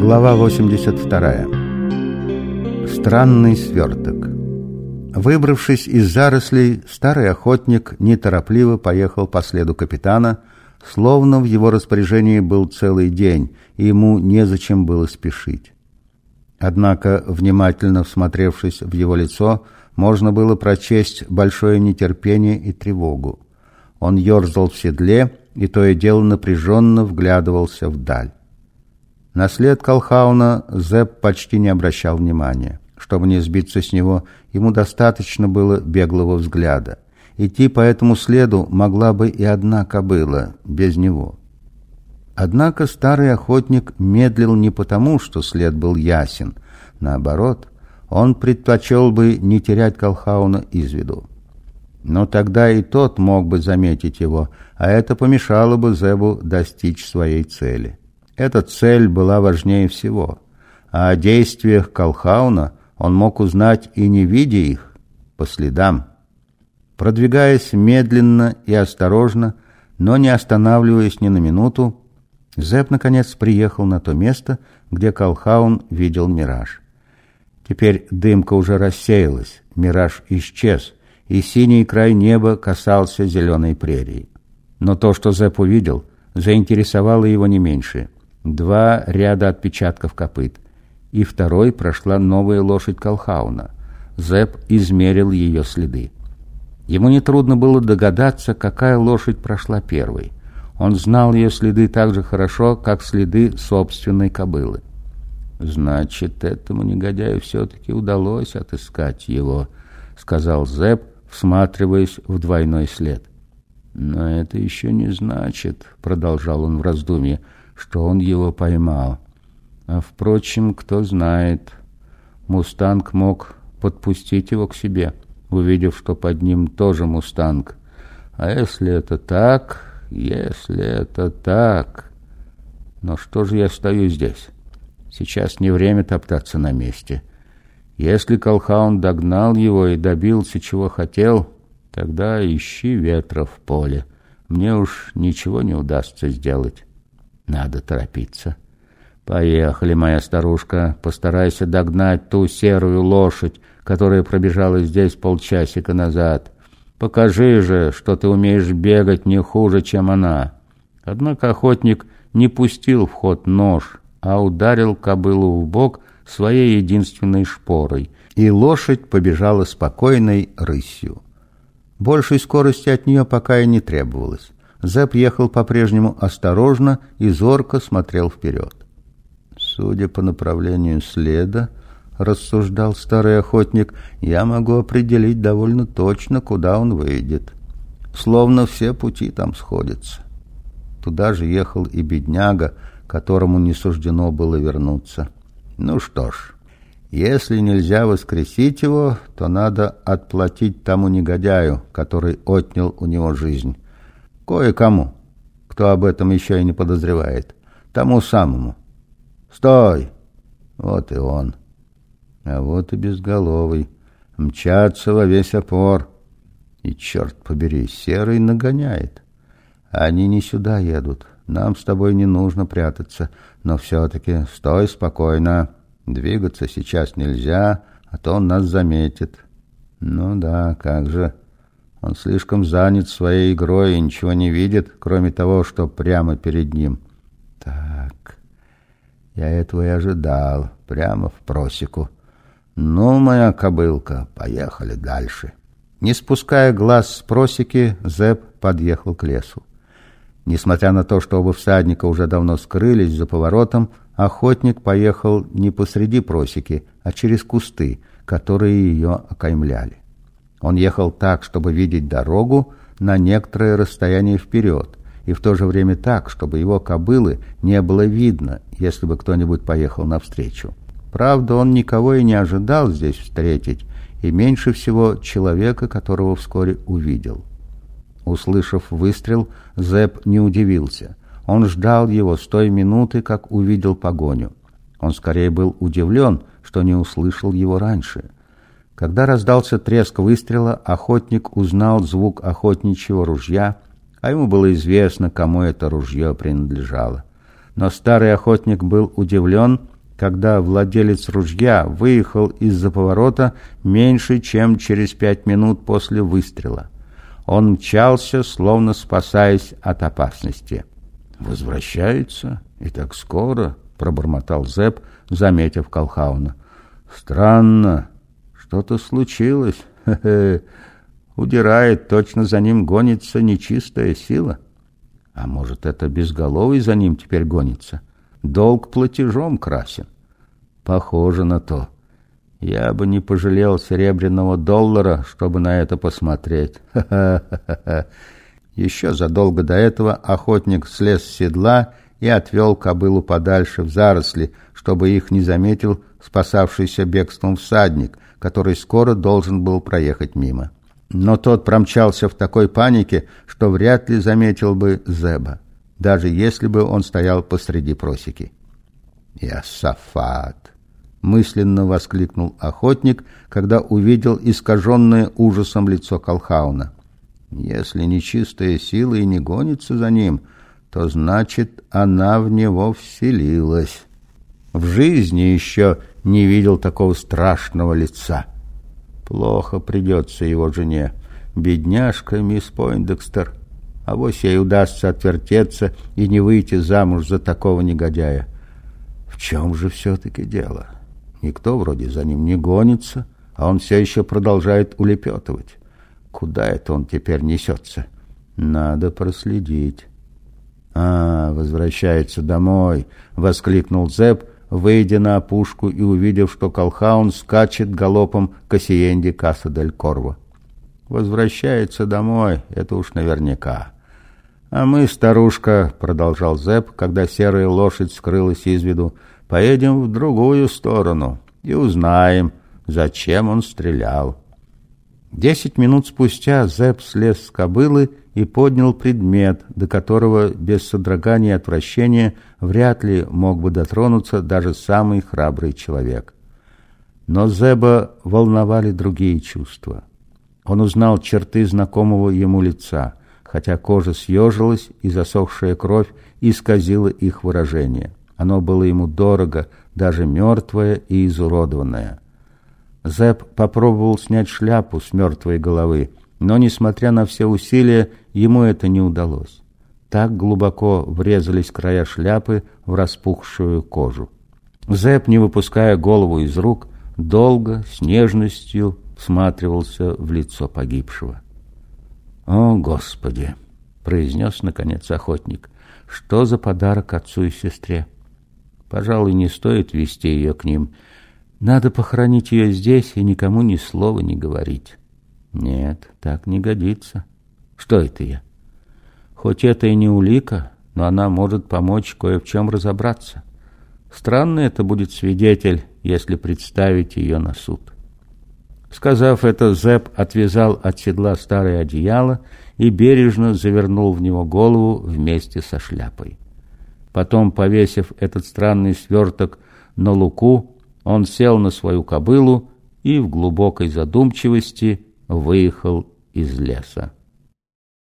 Глава 82. Странный сверток. Выбравшись из зарослей, старый охотник неторопливо поехал по следу капитана, словно в его распоряжении был целый день, и ему незачем было спешить. Однако, внимательно всмотревшись в его лицо, можно было прочесть большое нетерпение и тревогу. Он ерзал в седле и то и дело напряженно вглядывался вдаль. На след Колхауна Зепп почти не обращал внимания. Чтобы не сбиться с него, ему достаточно было беглого взгляда. Идти по этому следу могла бы и одна кобыла, без него. Однако старый охотник медлил не потому, что след был ясен. Наоборот, он предпочел бы не терять Колхауна из виду. Но тогда и тот мог бы заметить его, а это помешало бы Зебу достичь своей цели. Эта цель была важнее всего, а о действиях Колхауна он мог узнать и не видя их, по следам. Продвигаясь медленно и осторожно, но не останавливаясь ни на минуту, Зеб наконец приехал на то место, где Колхаун видел мираж. Теперь дымка уже рассеялась, мираж исчез, и синий край неба касался зеленой прерии. Но то, что Зеб увидел, заинтересовало его не меньше — два ряда отпечатков копыт, и второй прошла новая лошадь Колхауна. Зэп измерил ее следы. Ему нетрудно было догадаться, какая лошадь прошла первой. Он знал ее следы так же хорошо, как следы собственной кобылы. «Значит, этому негодяю все-таки удалось отыскать его», — сказал Зэп, всматриваясь в двойной след. «Но это еще не значит», — продолжал он в раздумье, — что он его поймал. А, впрочем, кто знает, Мустанг мог подпустить его к себе, увидев, что под ним тоже Мустанг. А если это так, если это так... Но что же я стою здесь? Сейчас не время топтаться на месте. Если Колхаун догнал его и добился, чего хотел, тогда ищи ветра в поле. Мне уж ничего не удастся сделать. Надо торопиться. Поехали, моя старушка, постарайся догнать ту серую лошадь, которая пробежала здесь полчасика назад. Покажи же, что ты умеешь бегать не хуже, чем она. Однако охотник не пустил в ход нож, а ударил кобылу в бок своей единственной шпорой, и лошадь побежала спокойной рысью. Большей скорости от нее пока и не требовалось. Зэп ехал по-прежнему осторожно и зорко смотрел вперед. Судя по направлению следа, рассуждал старый охотник, я могу определить довольно точно, куда он выйдет. Словно все пути там сходятся. Туда же ехал и бедняга, которому не суждено было вернуться. Ну что ж, если нельзя воскресить его, то надо отплатить тому негодяю, который отнял у него жизнь. Кое-кому, кто об этом еще и не подозревает. Тому самому. Стой! Вот и он. А вот и безголовый. Мчатся во весь опор. И, черт побери, серый нагоняет. Они не сюда едут. Нам с тобой не нужно прятаться. Но все-таки стой спокойно. Двигаться сейчас нельзя, а то он нас заметит. Ну да, как же... Он слишком занят своей игрой и ничего не видит, кроме того, что прямо перед ним. Так, я этого и ожидал, прямо в просеку. Ну, моя кобылка, поехали дальше. Не спуская глаз с просеки, Зэп подъехал к лесу. Несмотря на то, что оба всадника уже давно скрылись за поворотом, охотник поехал не посреди просеки, а через кусты, которые ее окаймляли. Он ехал так, чтобы видеть дорогу на некоторое расстояние вперед, и в то же время так, чтобы его кобылы не было видно, если бы кто-нибудь поехал навстречу. Правда, он никого и не ожидал здесь встретить, и меньше всего человека, которого вскоре увидел. Услышав выстрел, Зэп не удивился. Он ждал его с той минуты, как увидел погоню. Он скорее был удивлен, что не услышал его раньше — когда раздался треск выстрела, охотник узнал звук охотничьего ружья, а ему было известно, кому это ружье принадлежало. Но старый охотник был удивлен, когда владелец ружья выехал из-за поворота меньше, чем через пять минут после выстрела. Он мчался, словно спасаясь от опасности. «Возвращается? И так скоро?» — пробормотал Зэп, заметив Колхауна. «Странно. Что-то случилось. Хе -хе. Удирает, точно за ним гонится нечистая сила. А может, это безголовый за ним теперь гонится? Долг платежом красен. Похоже на то. Я бы не пожалел серебряного доллара, чтобы на это посмотреть. Ха-ха-ха-ха. Еще задолго до этого охотник слез с седла и отвел кобылу подальше в заросли, чтобы их не заметил спасавшийся бегством всадник, который скоро должен был проехать мимо. Но тот промчался в такой панике, что вряд ли заметил бы Зеба, даже если бы он стоял посреди просеки. «Ясафат!» — мысленно воскликнул охотник, когда увидел искаженное ужасом лицо Колхауна. «Если нечистая сила и не гонится за ним, то значит, она в него вселилась. В жизни еще не видел такого страшного лица. Плохо придется его жене. Бедняжка мисс Пойндекстер. А вось ей удастся отвертеться и не выйти замуж за такого негодяя. В чем же все-таки дело? Никто вроде за ним не гонится, а он все еще продолжает улепетывать. Куда это он теперь несется? Надо проследить. «А, возвращается домой!» — воскликнул Зеб, выйдя на опушку и увидев, что Колхаун скачет галопом к Осиенде Каса-дель-Корво. «Возвращается домой, это уж наверняка». «А мы, старушка», — продолжал Зеб, когда серая лошадь скрылась из виду, — «поедем в другую сторону и узнаем, зачем он стрелял». Десять минут спустя Зеб слез с кобылы и поднял предмет, до которого без содрогания и отвращения вряд ли мог бы дотронуться даже самый храбрый человек. Но Зеба волновали другие чувства. Он узнал черты знакомого ему лица, хотя кожа съежилась и засохшая кровь исказила их выражение. Оно было ему дорого, даже мертвое и изуродованное. Зеб попробовал снять шляпу с мертвой головы, но, несмотря на все усилия, ему это не удалось. Так глубоко врезались края шляпы в распухшую кожу. Зэп, не выпуская голову из рук, долго, с нежностью всматривался в лицо погибшего. «О, Господи!» — произнес, наконец, охотник. «Что за подарок отцу и сестре? Пожалуй, не стоит вести ее к ним. Надо похоронить ее здесь и никому ни слова не говорить». Нет, так не годится. Что это я? Хоть это и не улика, но она может помочь кое в чем разобраться. Странный это будет свидетель, если представить ее на суд. Сказав это, Зэп отвязал от седла старое одеяло и бережно завернул в него голову вместе со шляпой. Потом, повесив этот странный сверток на луку, он сел на свою кобылу и в глубокой задумчивости выехал из леса.